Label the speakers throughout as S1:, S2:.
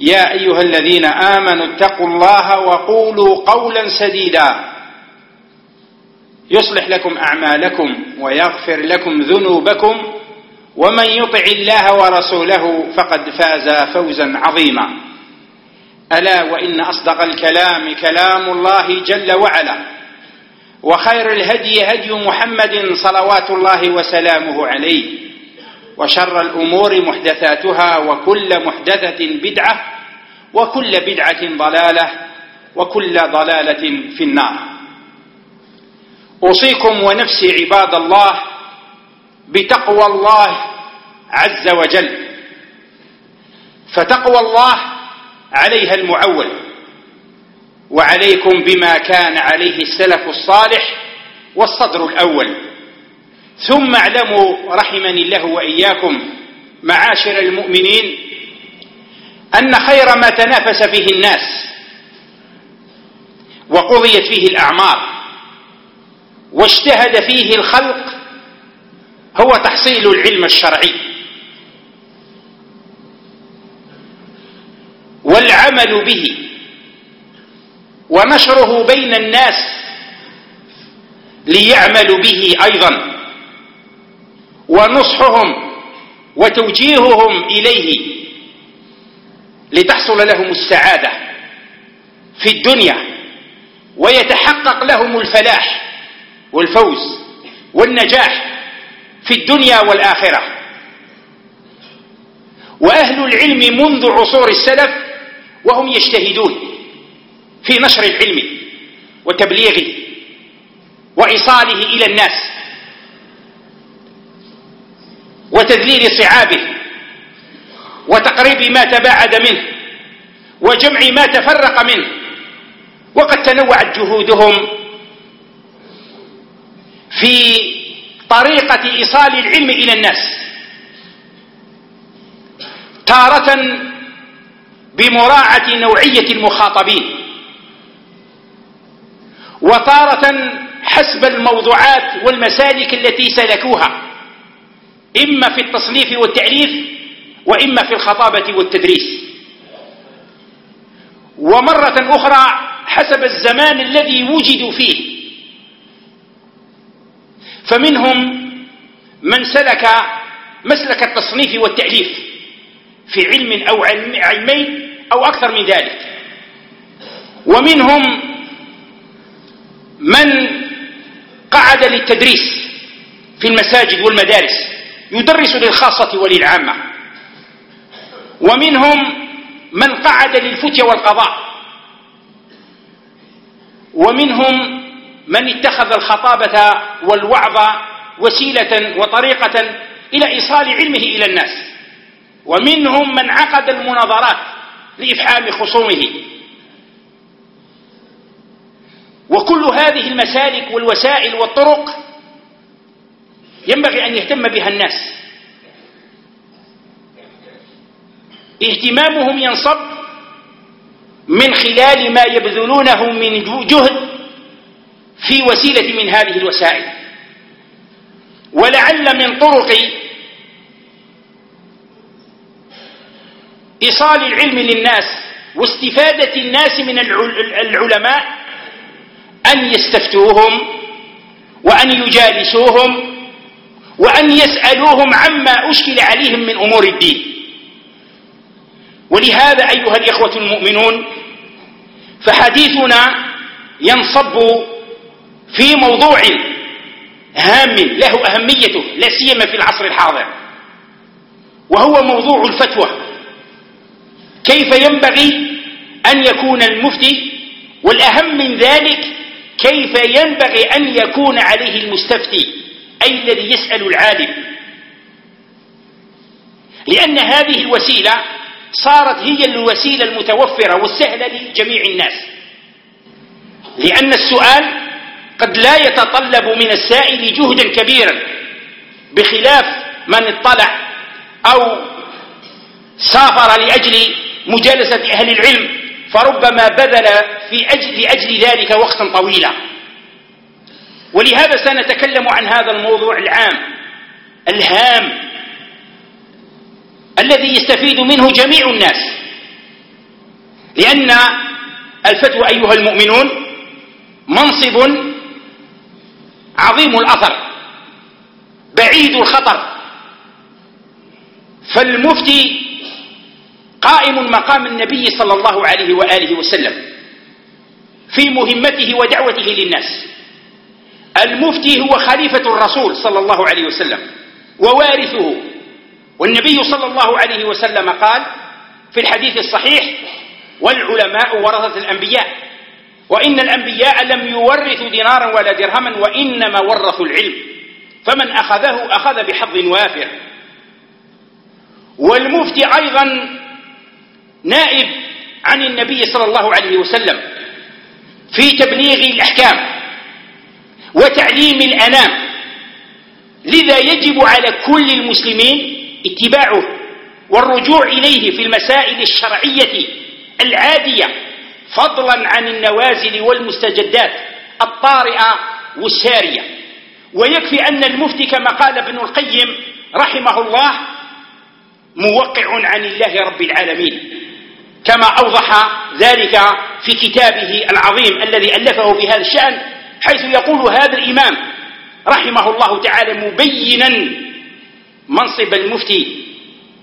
S1: يا أيها الذين آمنوا اتقوا الله وقولوا قولا سديدا. يصلح لكم أعمالكم ويغفر لكم ذنوبكم. ومن يطع الله ورسوله فقد فاز فوزا عظيما. ألا وإن أصدق الكلام كلام الله جل وعلا. وخير الهدي هدي محمد صلوات الله وسلامه عليه. وشر الأمور محدثاتها وكل محدثة بدعة وكل بدعة ضلالة وكل ضلالة في النار. أوصيكم ونفسي عباد الله بتقوى الله عز وجل. فتقوى الله عليها المعول. وعليكم بما كان عليه السلف الصالح والصدر الأول. ثم اعلموا رحمني الله وإياكم معاشر المؤمنين أن خير ما تنافس فيه الناس وقضيت فيه الأعمار واجتهد فيه الخلق هو تحصيل العلم الشرعي والعمل به ونشره بين الناس ليعملوا به أيضا ونصحهم وتوجيههم إليه لتحصل لهم السعادة في الدنيا ويتحقق لهم الفلاح والفوز والنجاح في الدنيا والآخرة. وأهل العلم منذ عصور السلف وهم يجتهدون في نشر العلم وتبليغه وإيصاله إلى الناس. وتذليل صعابه وتقريب ما تباعد منه وجمع ما تفرق منه وقد تنوعت جهودهم في طريقة إيصال العلم إلى الناس تارة بمراعاة نوعية المخاطبين وتارة حسب الموضوعات والمسالك التي سلكوها. إما في التصنيف والتأليف وإما في الخطابة والتدريس. ومرة أخرى حسب الزمان الذي وجدوا فيه. فمنهم من سلك مسلك التصنيف والتأليف في علم أو علمين أو أكثر من ذلك. ومنهم من قعد للتدريس في المساجد والمدارس. يدرس للخاصة وللعامة. ومنهم من قعد للفتية والقضاء. ومنهم من اتخذ الخطابة والوعظ وسيلة وطريقة إلى إيصال علمه إلى الناس. ومنهم من عقد المناظرات لإفحام خصومه. وكل هذه المسالك والوسائل والطرق ينبغي أن يهتم بها الناس. اهتمامهم ينصب من خلال ما يبذلونه من جهد في وسيلة من هذه الوسائل. ولعل من طرق إيصال العلم للناس واستفادة الناس من العلماء أن يستفتوهم وأن يجالسوهم وأن يسألوهم عما أشكل عليهم من أمور الدين. ولهذا أيها الإخوة المؤمنون فحديثنا ينصب في موضوع هام له أهميته لا سيما في العصر الحاضر وهو موضوع الفتوى. كيف ينبغي أن يكون المفتي؟ والأهم من ذلك كيف ينبغي أن يكون عليه المستفتي؟ أي الذي يسأل العالم. لأن هذه الوسيلة صارت هي الوسيلة المتوفرة والسهلة لجميع الناس. لأن السؤال قد لا يتطلب من السائل جهدا كبيرا بخلاف من اطلع أو سافر لأجل مجالسة أهل العلم فربما بذل في أجل, لأجل ذلك وقتا طويلا. ولهذا سنتكلم عن هذا الموضوع العام الهام الذي يستفيد منه جميع الناس. لأن الفتوى أيها المؤمنون منصب عظيم الأثر بعيد الخطر. فالمفتي قائم مقام النبي صلى الله عليه وآله وسلم في مهمته ودعوته للناس. المفتي هو خليفة الرسول صلى الله عليه وسلم ووارثه. والنبي صلى الله عليه وسلم قال في الحديث الصحيح والعلماء ورثة الأنبياء وإن الأنبياء لم يورثوا دينارا ولا درهما وإنما ورثوا العلم. فمن أخذه أخذ بحظ وافر. والمفتي أيضا نائب عن النبي صلى الله عليه وسلم في تبليغ الأحكام. وتعليم الأنام. لذا يجب على كل المسلمين اتباعه والرجوع إليه في المسائل الشرعية العادية فضلا عن النوازل والمستجدات الطارئة والسارية. ويكفي أن المفتي كما قال ابن القيم رحمه الله موقع عن الله رب العالمين كما أوضح ذلك في كتابه العظيم الذي ألفه في هذا الشأن حيث يقول هذا الإمام رحمه الله تعالى مبينا منصب المفتي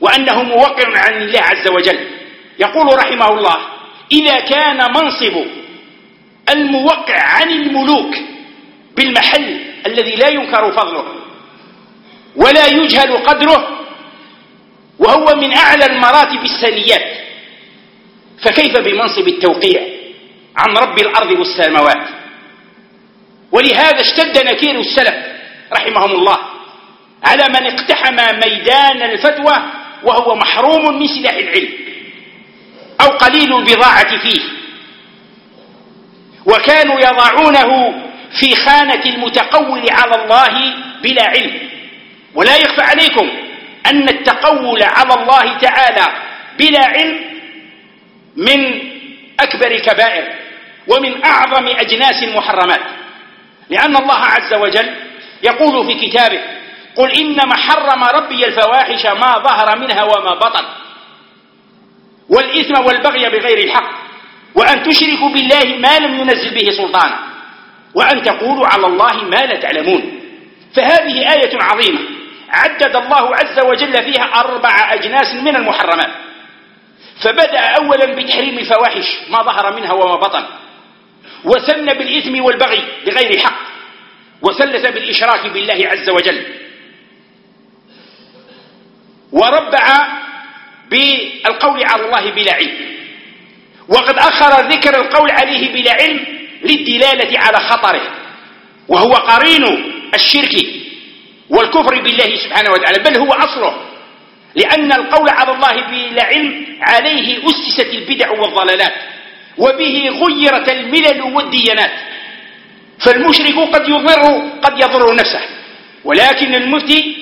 S1: وأنه موقع عن الله عز وجل. يقول رحمه الله إذا كان منصب الموقع عن الملوك بالمحل الذي لا ينكر فضله ولا يجهل قدره وهو من أعلى المراتب السنيات فكيف بمنصب التوقيع عن رب الأرض والسماوات؟ ولهذا اشتد نكير السلف رحمهم الله على من اقتحم ميدان الفتوى وهو محروم من سلاح العلم أو قليل البضاعة فيه. وكانوا يضعونه في خانة المتقول على الله بلا علم. ولا يخفى عليكم أن التقول على الله تعالى بلا علم من أكبر الكبائر ومن أعظم أجناس المحرمات. لأن الله عز وجل يقول في كتابه قل إنما حرم ربي الفواحش ما ظهر منها وما بطن. والإثم والبغي بغير الحق. وأن تشركوا بالله ما لم ينزل به سلطانا. وأن تقولوا على الله ما لا تعلمون. فهذه آية عظيمة. عدد الله عز وجل فيها أربع أجناس من المحرمات. فبدأ أولا بتحريم الفواحش ما ظهر منها وما بطن. وثنى بالإثم والبغي بغير حق وثلث بالإشراك بالله عز وجل. وربع بالقول على الله بلا علم. وقد أخر ذكر القول عليه بلا علم للدلالة على خطره وهو قرين الشرك والكفر بالله سبحانه وتعالى بل هو أصله. لأن القول على الله بلا علم عليه أسست البدع والضلالات. وبه غيرت الملل والديانات. فالمشرك قد يضر قد يضر نفسه ولكن المفتي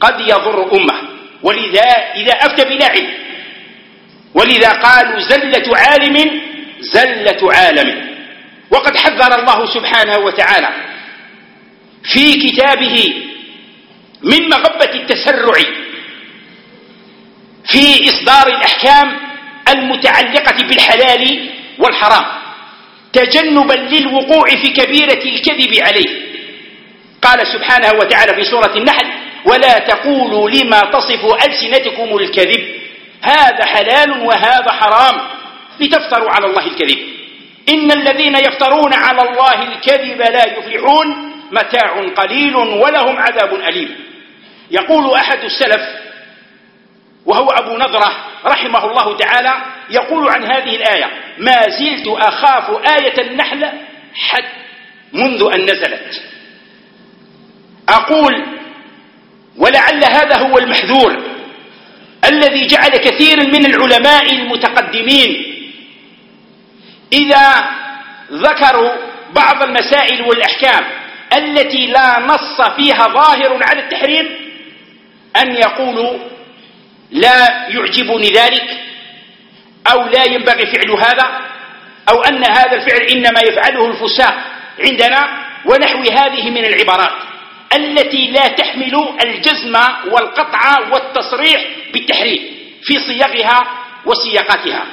S1: قد يضر أمه. ولذا إذا أفتى بلا علم ولذا قالوا زلة عالم زلة عالم. وقد حذر الله سبحانه وتعالى في كتابه من مغبة التسرع في إصدار الأحكام المتعلقة بالحلال والحرام. تجنبا للوقوع في كبيرة الكذب عليه. قال سبحانه وتعالى في سورة النحل ولا تقولوا لما تصف ألسنتكم الكذب. هذا حلال وهذا حرام. لتفتروا على الله الكذب. إن الذين يفترون على الله الكذب لا يفلحون. متاع قليل ولهم عذاب أليم. يقول أحد السلف وهو أبو نضرة رحمه الله تعالى يقول عن هذه الآية ما زلت أخاف آية النحل حتى منذ أن نزلت. أقول ولعل هذا هو المحذور الذي جعل كثير من العلماء المتقدمين إذا ذكروا بعض المسائل والأحكام التي لا نص فيها ظاهر على التحريم أن يقولوا لا يعجبني ذلك. أو لا ينبغي فعل هذا أو أن هذا الفعل إنما يفعله الفساق عندنا ونحو هذه من العبارات التي لا تحمل الجزم والقطع والتصريح بالتحريم في صيغها وسياقاتها.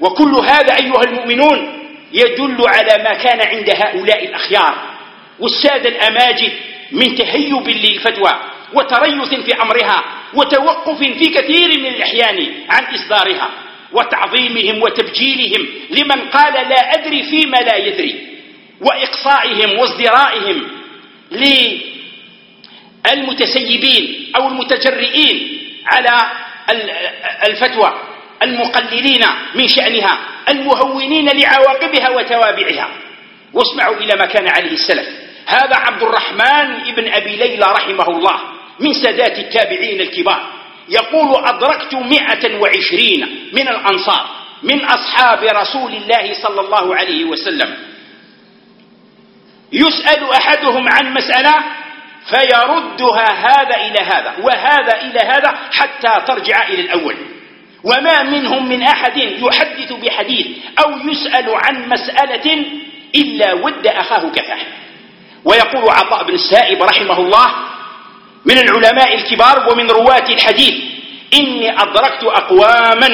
S1: وكل هذا أيها المؤمنون يدل على ما كان عند هؤلاء الأخيار والسادة الأماجد من تهيب للفتوى وتريث في أمرها وتوقف في كثير من الأحيان عن إصدارها. وتعظيمهم وتبجيلهم لمن قال لا أدري فيما لا يدري وإقصائهم وازدرائهم للمتسيبين أو المتجرئين على الفتوى المقللين من شأنها المهونين لعواقبها وتوابعها. واسمعوا إلى ما كان عليه السلف. هذا عبد الرحمن ابن أبي ليلى رحمه الله من سادات التابعين الكبار. يقول أدركت مئة وعشرين من الأنصار من أصحاب رسول الله صلى الله عليه وسلم. يسأل أحدهم عن مسألة فيردها هذا إلى هذا وهذا إلى هذا حتى ترجع إلى الأول. وما منهم من أحد يحدث بحديث أو يسأل عن مسألة إلا ود أخاه كفاه ويقول عطاء بن السائب رحمه الله من العلماء الكبار ومن رواة الحديث. إني أدركت أقواما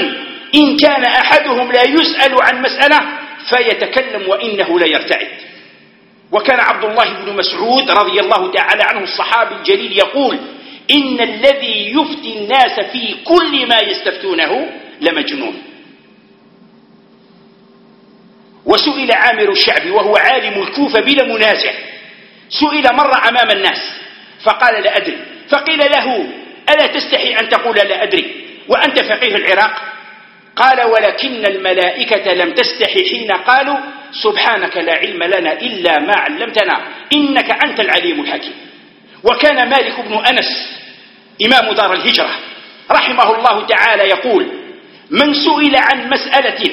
S1: إن كان أحدهم لا يسأل عن مسألة فيتكلم وإنه لا يرتعد. وكان عبد الله بن مسعود رضي الله تعالى عنه الصحابي الجليل يقول إن الذي يفتي الناس في كل ما يستفتونه لمجنون. وسئل عامر الشعبي وهو عالم الكوفة بلا منازع. سئل مرة أمام الناس فقال لا أدري. فقيل له ألا تستحي أن تقول لا أدري؟ وأنت فقيه العراق؟ قال ولكن الملائكة لم تستحي حين قالوا سبحانك لا علم لنا إلا ما علمتنا إنك أنت العليم الحكيم. وكان مالك بن أنس إمام دار الهجرة رحمه الله تعالى يقول من سئل عن مسألة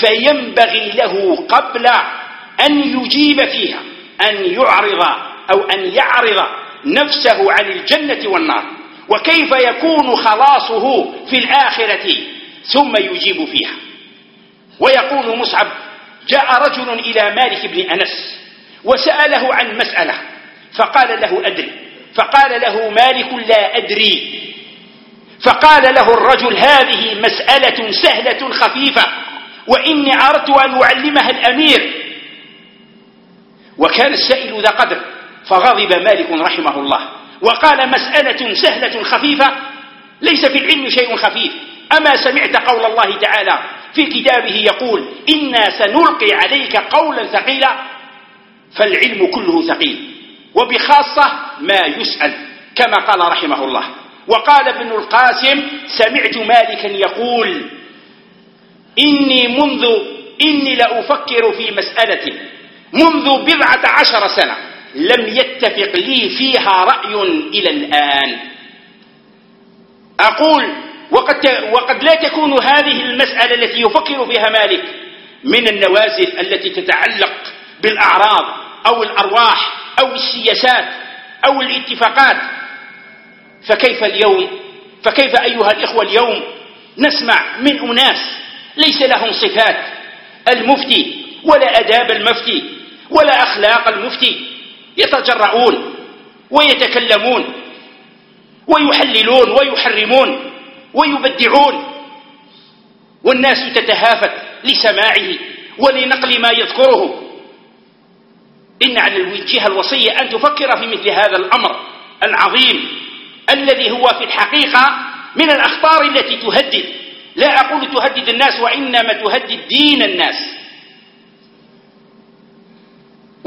S1: فينبغي له قبل أن يجيب فيها أن يعرض أو أن يعرض نفسه عن الجنة والنار. وكيف يكون خلاصه في الآخرة ثم يجيب فيها. ويقول مصعب جاء رجل إلى مالك بن أنس وسأله عن مسألة فقال له أدري. فقال له مالك لا أدري. فقال له الرجل هذه مسألة سهلة خفيفة وإني أردت أن أعلمها الأمير. وكان السائل ذا قدر فغضب مالك رحمه الله. وقال مسألة سهلة خفيفة ليس في العلم شيء خفيف. أما سمعت قول الله تعالى في كتابه يقول إنا سنلقي عليك قولا ثقيلا فالعلم كله ثقيل. وبخاصة ما يسأل كما قال رحمه الله. وقال ابن القاسم سمعت مالكا يقول إني منذ إني لأفكر في مسألة منذ بضعة عشر سنة لم يتفق لي فيها رأي إلى الآن. أقول وقد, وقد لا تكون هذه المسألة التي يفكر فيها مالك من النوازل التي تتعلق بالأعراض أو الأرواح أو السياسات أو الاتفاقات. فكيف اليوم؟ فكيف أيها الإخوة اليوم نسمع من أناس ليس لهم صفات؟ المفتي ولا أداب المفتي ولا أخلاق المفتي. يتجرؤون ويتكلمون ويحللون ويحرمون ويبدعون والناس تتهافت لسماعه ولنقل ما يذكره. إن على الجهة الوصية أن تفكر في مثل هذا الأمر العظيم الذي هو في الحقيقة من الأخطار التي تهدد. لا أقول تهدد الناس وإنما تهدد دين الناس.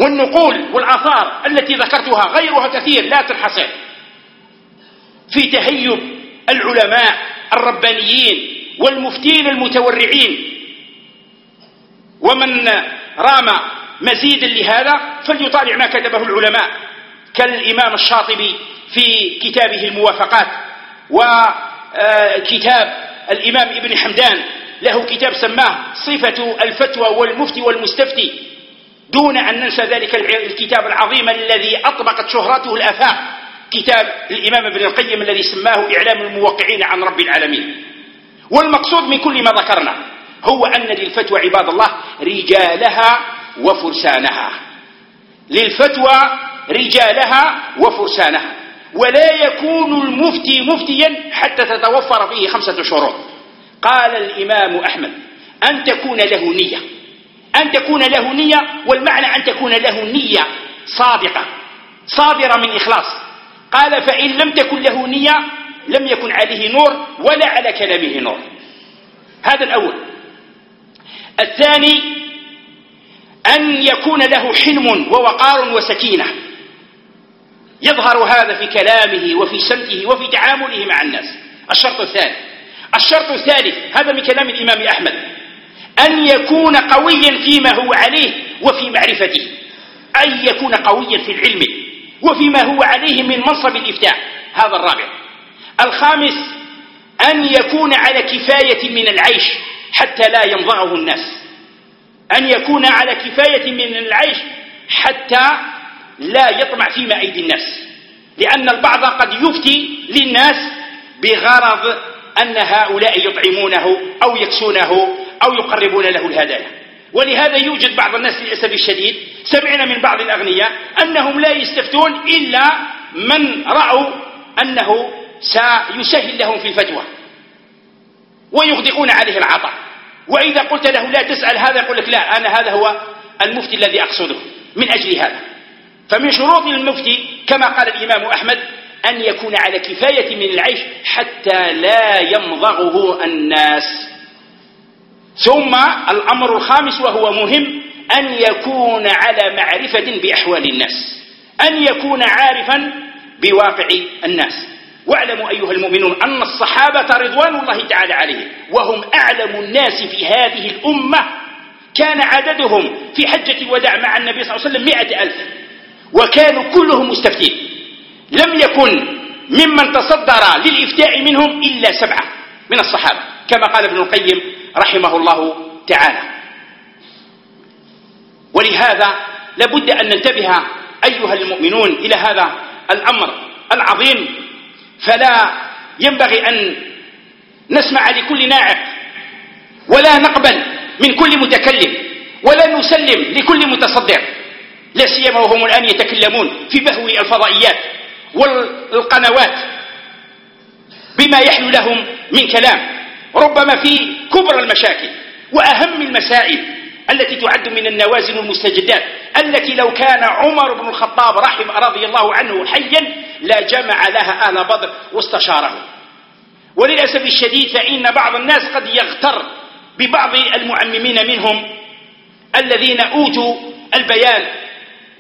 S1: والنقول والآثار التي ذكرتها غيرها كثير لا تنحصر. في تهيب العلماء الربانيين والمفتين المتورعين. ومن رام مزيدا لهذا فليطالع ما كتبه العلماء كالإمام الشاطبي في كتابه الموافقات وكتاب الإمام ابن حمدان. له كتاب سماه صفة الفتوى والمفتي والمستفتي. دون أن ننسى ذلك الكتاب العظيم الذي أطبقت شهرته الآفاق كتاب الإمام ابن القيم الذي سماه إعلام الموقعين عن رب العالمين. والمقصود من كل ما ذكرنا هو أن للفتوى عباد الله رجالها وفرسانها. للفتوى رجالها وفرسانها. ولا يكون المفتي مفتيا حتى تتوفر فيه خمسة شروط قال الإمام أحمد أن تكون له نية. أن تكون له نية والمعنى أن تكون له نية صادقة. صادرة من إخلاص. قال فإن لم تكن له نية لم يكن عليه نور ولا على كلامه نور. هذا الأول. الثاني أن يكون له حلم ووقار وسكينة. يظهر هذا في كلامه وفي سمته وفي تعامله مع الناس. الشرط الثاني. الشرط الثالث هذا من كلام الإمام أحمد. أن يكون قويا فيما هو عليه وفي معرفته أن يكون قويا في العلم وفيما هو عليه من منصب الإفتاء. هذا الرابع. الخامس أن يكون على كفاية من العيش حتى لا ينضعه الناس. أن يكون على كفاية من العيش حتى لا يطمع فيما أيدي الناس. لأن البعض قد يفتي للناس بغرض أن هؤلاء يطعمونه أو يكسونه أو يقربون له الهدايا. ولهذا يوجد بعض الناس للأسف الشديد سمعنا من بعض الأغنياء أنهم لا يستفتون إلا من رأوا أنه سيسهل لهم في الفتوى ويغدقون عليه العطاء. وإذا قلت له لا تسأل هذا يقول لك لا أنا هذا هو المفتي الذي أقصده من أجل هذا. فمن شروط المفتي كما قال الإمام أحمد أن يكون على كفاية من العيش حتى لا يمضغه الناس. ثم الأمر الخامس وهو مهم أن يكون على معرفة بأحوال الناس أن يكون عارفا بواقع الناس. واعلموا أيها المؤمنون أن الصحابة رضوان الله تعالى عليهم وهم أعلم الناس في هذه الأمة. كان عددهم في حجة الوداع مع النبي صلى الله عليه وسلم مئة ألف وكانوا كلهم مستفتين. لم يكن ممن تصدر للإفتاء منهم إلا سبعة من الصحابة كما قال ابن القيم رحمه الله تعالى. ولهذا لابد أن ننتبه أيها المؤمنون إلى هذا الأمر العظيم. فلا ينبغي أن نسمع لكل ناعق ولا نقبل من كل متكلم ولا نسلم لكل متصدر لا سيما وهم الآن يتكلمون في بهو الفضائيات. والقنوات بما يحلو لهم من كلام ربما في كبر المشاكل وأهم المسائل التي تعد من النوازل والمستجدات التي لو كان عمر بن الخطاب رحم رضي الله عنه حيا لا جمع لها آل بدر واستشاره. وللأسف الشديد فإن بعض الناس قد يغتر ببعض المعممين منهم الذين أوتوا البيان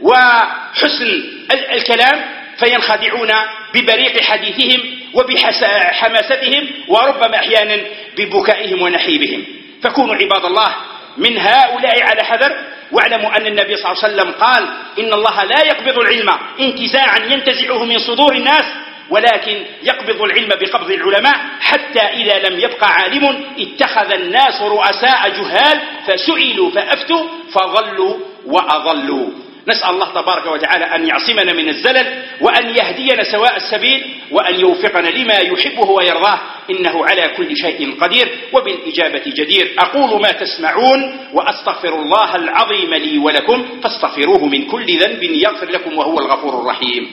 S1: وحسن الكلام فينخدعون ببريق حديثهم وبحماستهم وربما أحيانا ببكائهم ونحيبهم. فكونوا عباد الله من هؤلاء على حذر واعلموا أن النبي صلى الله عليه وسلم قال إن الله لا يقبض العلم. انتزاعا ينتزعه من صدور الناس ولكن يقبض العلم بقبض العلماء حتى إذا لم يبقى عالم اتخذ الناس رؤساء جهال فسئلوا فأفتوا فظلوا وأضلوا. نسأل الله تبارك وتعالى أن يعصمنا من الزلل وأن يهدينا سواء السبيل وأن يوفقنا لما يحبه ويرضاه إنه على كل شيء قدير وبالإجابة جدير. أقول ما تسمعون وأستغفر الله العظيم لي ولكم فاستغفروه من كل ذنب يغفر لكم وهو الغفور الرحيم.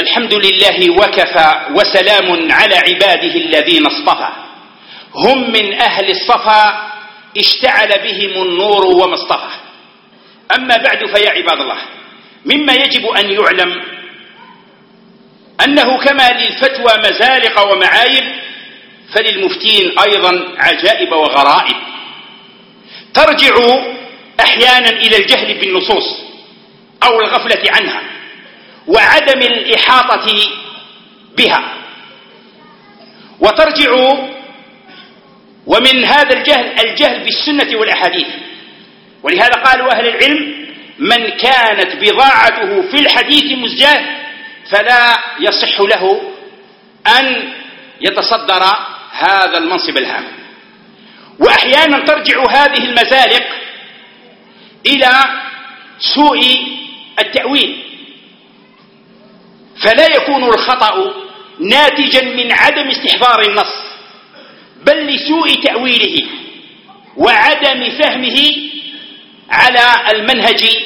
S1: الحمد لله وكفى وسلام على عباده الذين اصطفى. هم من أهل الصفا اشتعل بهم النور وما اصطفى. أما بعد فيا عباد الله مما يجب أن يعلم أنه كما للفتوى مزالق ومعايب فللمفتين أيضا عجائب وغرائب. ترجع أحيانا إلى الجهل بالنصوص أو الغفلة عنها. وعدم الإحاطة بها. وترجع ومن هذا الجهل الجهل بالسنة والأحاديث. ولهذا قالوا أهل العلم من كانت بضاعته في الحديث مزجاه فلا يصح له أن يتصدر هذا المنصب الهام. وأحيانا ترجع هذه المزالق إلى سوء التأويل. فلا يكون الخطأ ناتجا من عدم استحضار النص بل لسوء تأويله وعدم فهمه على المنهج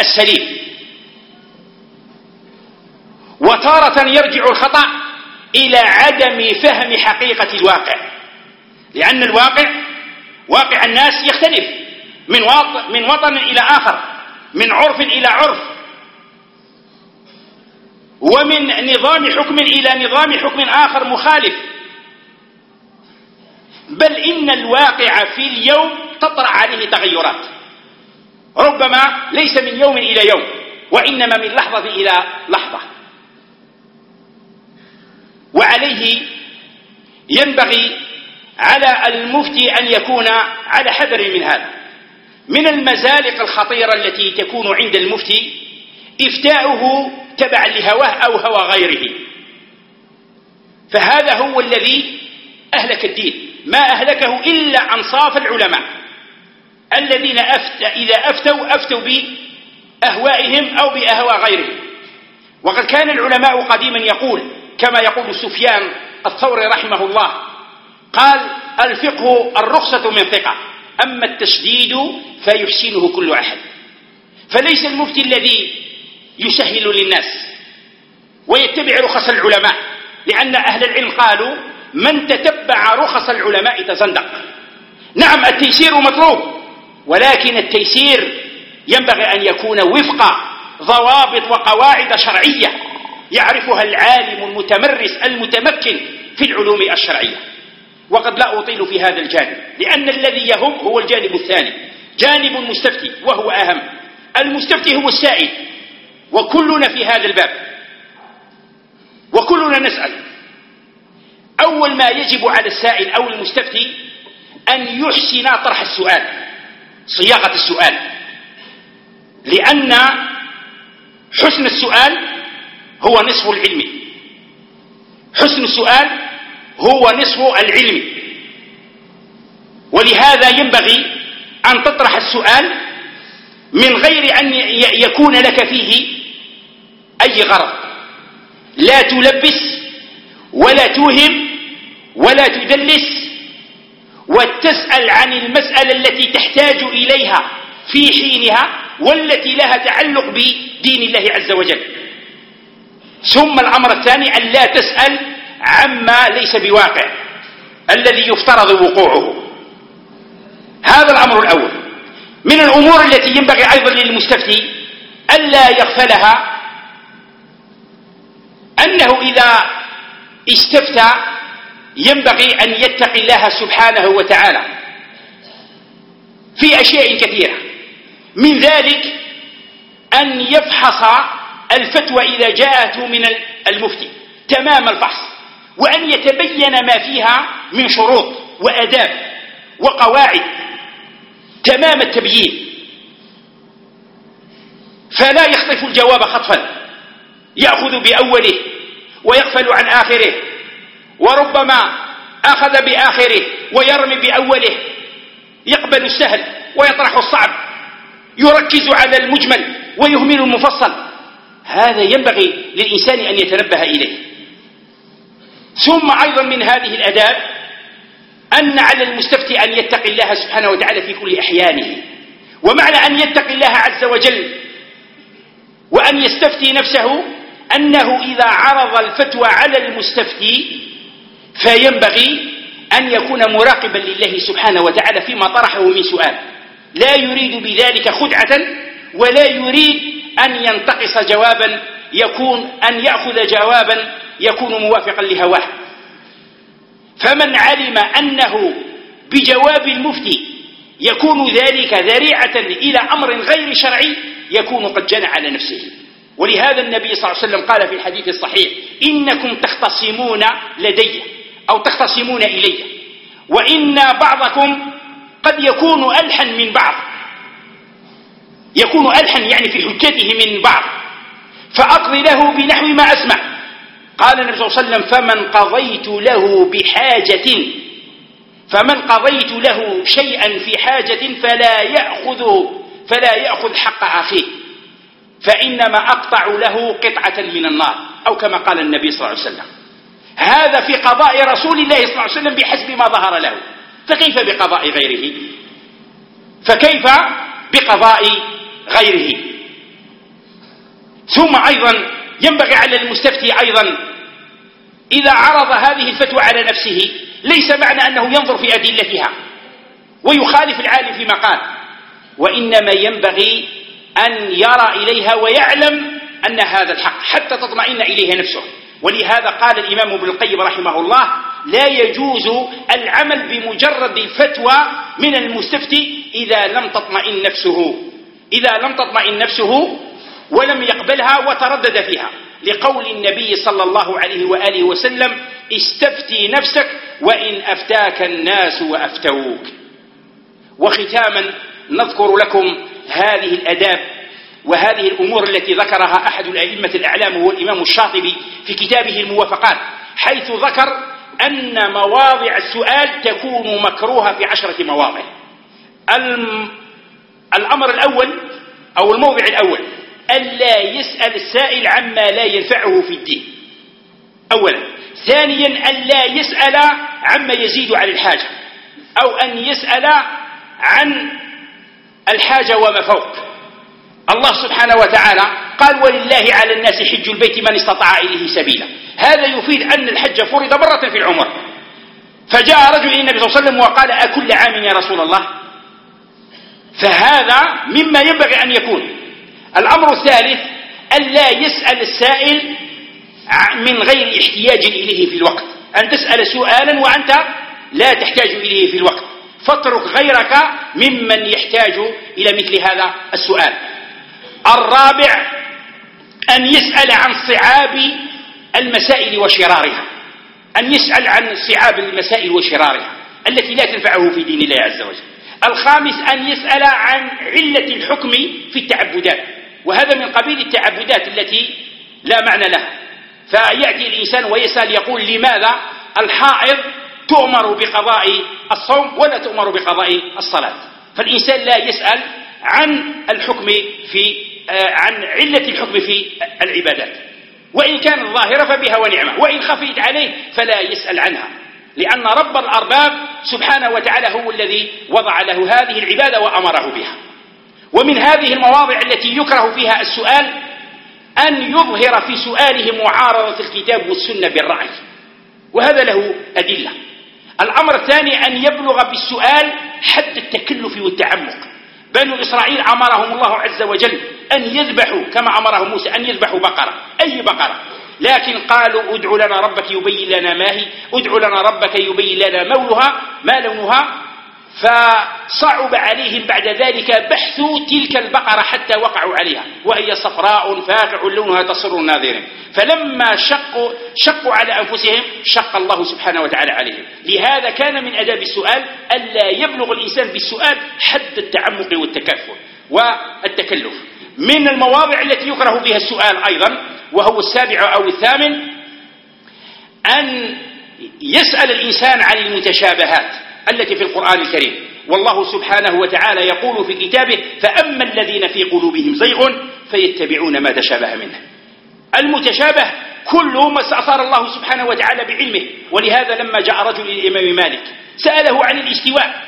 S1: السليم. وتارة يرجع الخطأ إلى عدم فهم حقيقة الواقع لأن الواقع واقع الناس يختلف من وطن إلى آخر من عرف إلى عرف. ومن نظام حكم إلى نظام حكم آخر مخالف. بل إن الواقع في اليوم تطرأ عليه تغيرات. ربما ليس من يوم إلى يوم وإنما من لحظة إلى لحظة. وعليه ينبغي على المفتي أن يكون على حذر من هذا. من المزالق الخطيرة التي تكون عند المفتي إفتاؤه تبعا لهواه أو هوى غيره. فهذا هو الذي أهلك الدين. ما أهلكه إلا أنصاف العلماء. الذين أفت إذا أفتوا أفتوا بأهوائهم أو بأهواء غيرهم. وقد كان العلماء قديما يقول كما يقول سفيان الثوري رحمه الله قال الفقه الرخصة من ثقة أما التشديد فيحسنه كل أحد. فليس المفتي الذي يسهل للناس ويتبع رخص العلماء لأن أهل العلم قالوا من تتبع رخص العلماء تزندق نعم التيسير مطلوب ولكن التيسير ينبغي أن يكون وفق ضوابط وقواعد شرعية يعرفها العالم المتمرس المتمكن في العلوم الشرعية. وقد لا أطيل في هذا الجانب لأن الذي يهم هو الجانب الثاني جانب المستفتي وهو أهم. المستفتي هو السائل. وكلنا في هذا الباب. وكلنا نسأل. أول ما يجب على السائل أو المستفتي أن يحسن طرح السؤال صياغة السؤال. لأن حسن السؤال هو نصف العلم. حسن السؤال هو نصف العلم. ولهذا ينبغي أن تطرح السؤال من غير أن يكون لك فيه أي غرض؟ لا تلبس ولا توهم ولا تدلس وتسأل عن المسألة التي تحتاج إليها في حينها والتي لها تعلق بدين الله عز وجل. ثم الأمر الثاني أن لا تسأل عما ليس بواقع الذي يفترض وقوعه. هذا الأمر الأول. من الأمور التي ينبغي أيضا للمستفتي ألا يغفلها أنه إذا استفتى ينبغي أن يتقي الله سبحانه وتعالى في أشياء كثيرة. من ذلك أن يفحص الفتوى إذا جاءته من المفتي تمام الفحص وأن يتبين ما فيها من شروط وأداب وقواعد تمام التبيين. فلا يخطف الجواب خطفا يأخذ بأوله ويغفل عن آخره وربما أخذ بآخره ويرمي بأوله. يقبل السهل ويطرح الصعب. يركز على المجمل ويهمل المفصل. هذا ينبغي للإنسان أن يتنبه إليه. ثم أيضا من هذه الأداب أن على المستفتي أن يتقي الله سبحانه وتعالى في كل أحيانه. ومعنى أن يتقي الله عز وجل وأن يستفتي نفسه أنه إذا عرض الفتوى على المستفتي فينبغي أن يكون مراقبا لله سبحانه وتعالى فيما طرحه من سؤال. لا يريد بذلك خدعة ولا يريد أن ينتقص جوابا يكون أن يأخذ جوابا يكون موافقا لهواه. فمن علم أنه بجواب المفتي يكون ذلك ذريعة إلى أمر غير شرعي يكون قد جنى على نفسه. ولهذا النبي صلى الله عليه وسلم قال في الحديث الصحيح إنكم تختصمون لدي أو تختصمون إلي وإن بعضكم قد يكون ألحن من بعض. يكون ألحن يعني في حجته من بعض. فأقضي له بنحو ما أسمع. قال النبي صلى الله عليه وسلم فمن قضيت له بحاجة فمن قضيت له شيئا في حاجة فلا يأخذ فلا يأخذ حق أخيه. فإنما أقطع له قطعة من النار أو كما قال النبي صلى الله عليه وسلم. هذا في قضاء رسول الله صلى الله عليه وسلم بحسب ما ظهر له. فكيف بقضاء غيره؟ فكيف بقضاء غيره؟ ثم أيضا ينبغي على المستفتي أيضا إذا عرض هذه الفتوى على نفسه ليس معنى أنه ينظر في أدلتها ويخالف العالم فيما قال. وإنما ينبغي أن يرى إليها ويعلم أن هذا الحق حتى تطمئن إليه نفسه. ولهذا قال الإمام ابن القيم رحمه الله لا يجوز العمل بمجرد فتوى من المستفتي إذا لم تطمئن نفسه إذا لم تطمئن نفسه ولم يقبلها وتردد فيها. لقول النبي صلى الله عليه وآله وسلم استفتي نفسك وإن أفتاك الناس وأفتوك. وختاما نذكر لكم هذه الأداب وهذه الأمور التي ذكرها أحد الأئمة الأعلام هو الإمام الشاطبي في كتابه الموافقات حيث ذكر أن مواضع السؤال تكون مكروهة في عشرة مواضع. الأمر الأول أو الموضع الأول ألا يسأل السائل عما لا ينفعه في الدين. أولا. ثانيا ألا يسأل عما يزيد على الحاجة أو أن يسأل عن الحاجة وما فوق. الله سبحانه وتعالى قال ولله على الناس حج البيت من استطاع إليه سبيلا. هذا يفيد أن الحج فرض مرة في العمر. فجاء رجل إلى النبي صلى الله عليه وسلم وقال أكل عام يا رسول الله؟ فهذا مما ينبغي أن يكون. الأمر الثالث ألا يسأل السائل من غير احتياج إليه في الوقت. أن تسأل سؤالا وأنت لا تحتاج إليه في الوقت. فاترك غيرك ممن يحتاج إلى مثل هذا السؤال. الرابع أن يسأل عن صعاب المسائل وشرارها. أن يسأل عن صعاب المسائل وشرارها التي لا تنفعه في دين الله عز وجل. الخامس أن يسأل عن علة الحكم في التعبدات. وهذا من قبيل التعبدات التي لا معنى لها. فيأتي الإنسان ويسأل يقول لماذا الحائض تؤمر بقضاء الصوم ولا تؤمر بقضاء الصلاة. فالإنسان لا يسأل عن الحكم في آه، عن علة الحكم في العبادات. وإن كانت ظاهرة فبها ونعمة وإن خفيت عليه فلا يسأل عنها. لأن رب الأرباب سبحانه وتعالى هو الذي وضع له هذه العبادة وأمره بها. ومن هذه المواضع التي يكره فيها السؤال أن يظهر في سؤاله معارضة الكتاب والسنة بالرأي. وهذا له أدلة. الأمر الثاني أن يبلغ بالسؤال حد التكلف والتعمق. بنو إسرائيل أمرهم الله عز وجل أن يذبحوا كما أمرهم موسى أن يذبحوا بقرة أي بقرة؟ لكن قالوا ادع لنا ربك يبين لنا ما هي ادع لنا ربك يبين لنا مولها ما لونها؟ فصعب عليهم بعد ذلك بحث تلك البقرة حتى وقعوا عليها وهي صفراء فاقع لونها تصر الناظرين. فلما شقوا, شقوا على أنفسهم شق الله سبحانه وتعالى عليهم. لهذا كان من أداب السؤال ألا يبلغ الإنسان بالسؤال حد التعمق والتكافؤ والتكلف. من المواضع التي يكره بها السؤال أيضا وهو السابع أو الثامن أن يسأل الإنسان عن المتشابهات. التي في القرآن الكريم. والله سبحانه وتعالى يقول في كتابه فأما الذين في قلوبهم زيغ فيتبعون ما تشابه منه. المتشابه كله ما استأثار الله سبحانه وتعالى بعلمه. ولهذا لما جاء رجل الإمام مالك سأله عن الاستواء.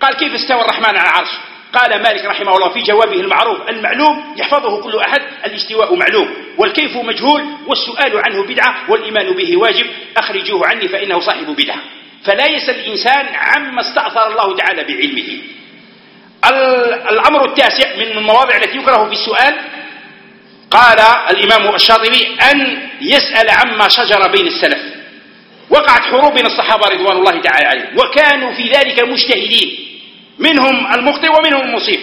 S1: قال كيف استوى الرحمن على العرش؟ قال مالك رحمه الله في جوابه المعروف المعلوم يحفظه كل أحد الاستواء معلوم. والكيف مجهول والسؤال عنه بدعة والإيمان به واجب أخرجوه عني فإنه صاحب بدعة. فلا يسأل الإنسان عما استأثر الله تعالى بعلمه. الأمر التاسع من المواضع التي يكره في السؤال قال الإمام الشاطبي أن يسأل عما شجر بين السلف. وقعت حروب بين الصحابة رضوان الله تعالى عليهم وكانوا في ذلك مجتهدين. منهم المخطئ ومنهم المصيب.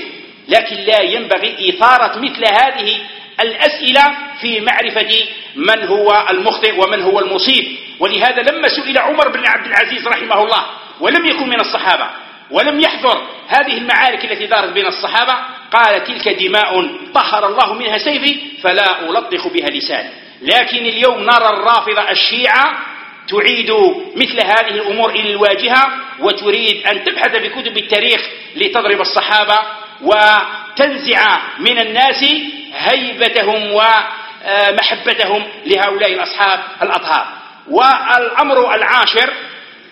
S1: لكن لا ينبغي إثارة مثل هذه الأسئلة في معرفة من هو المخطئ ومن هو المصيب. ولهذا لما سئل عمر بن عبد العزيز رحمه الله ولم يكن من الصحابة ولم يحضر هذه المعارك التي دارت بين الصحابة قال تلك دماء طهر الله منها سيفي فلا ألطخ بها لساني. لكن اليوم نرى الرافضة الشيعة تعيد مثل هذه الأمور إلى الواجهة وتريد أن تبحث في كتب التاريخ لتضرب الصحابة وتنزع من الناس هيبتهم ومحبتهم لهؤلاء الأصحاب الأطهار. والأمر العاشر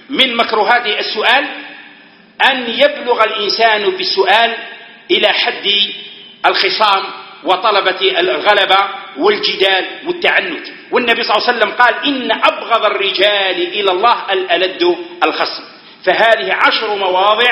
S1: من مكروهات السؤال أن يبلغ الإنسان بالسؤال إلى حد الخصام وطلبة الغلبة والجدال والتعنت. والنبي صلى الله عليه وسلم قال إن أبغض الرجال إلى الله الألد الخصم. فهذه عشر مواضع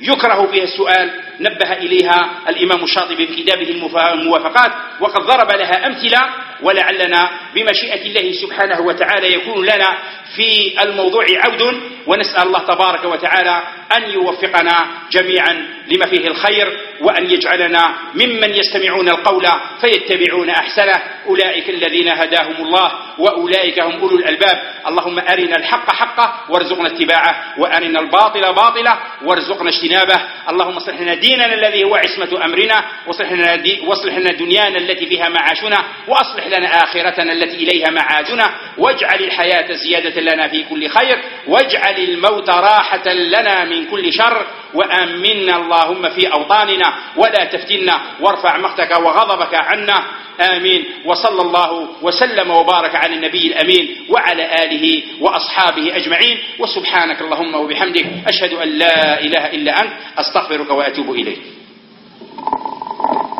S1: يكره فيها السؤال نبه إليها الإمام الشاطبي في كتابه الموافقات وقد ضرب لها أمثلة ولعلنا بمشيئة الله سبحانه وتعالى يكون لنا في الموضوع عود ونسأل الله تبارك وتعالى أن يوفقنا جميعا لما فيه الخير وأن يجعلنا ممن يستمعون القول فيتبعون أحسنه. أولئك الذين هداهم الله وأولئك هم أولو الألباب. اللهم أرنا الحق حقه وارزقنا اتباعه وأرنا الباطل باطله وارزقنا اجتنابه. اللهم اصلح لنا ديننا الذي هو عصمة أمرنا واصلح لنا, دي واصلح لنا دنيانا التي فيها معاشنا وأصلح لنا آخرتنا التي إليها معادنا. واجعل الحياة زيادة لنا في كل خير واجعل الموت راحة لنا من كل شر. وآمنا اللهم في أوطاننا ولا تفتنا وارفع مقتك وغضبك عنا. آمين. وصلى الله وسلم وبارك على النبي الأمين وعلى آله وأصحابه أجمعين. وسبحانك اللهم وبحمدك أشهد أن لا إله إلا أنت أستغفرك وأتوب إليك 備